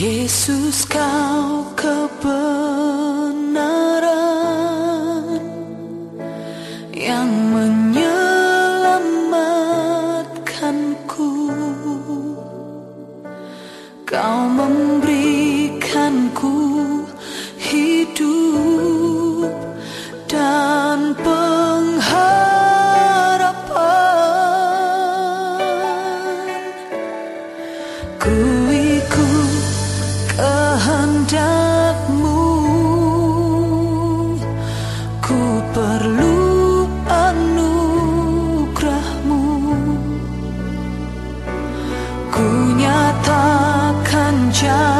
Yesus kau kebenaran kehendakmu. Ku perlu anugerahmu. Ku nyatakan janjiku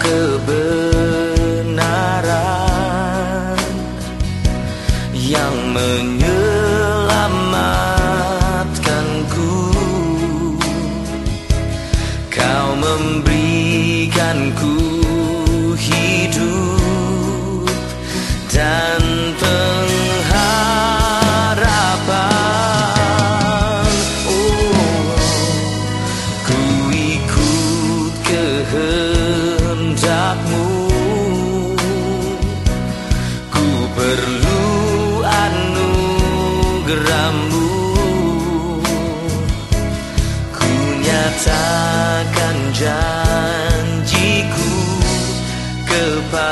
kebenaran yang menyelamatkanku. Memberikanku perlu anugerahmu. Ku nyatakan janjiku kepadamu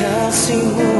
ficar seguro.